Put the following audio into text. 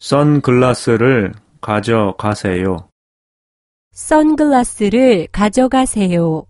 선글라스를 가져가세요. 선글라스를 가져가세요.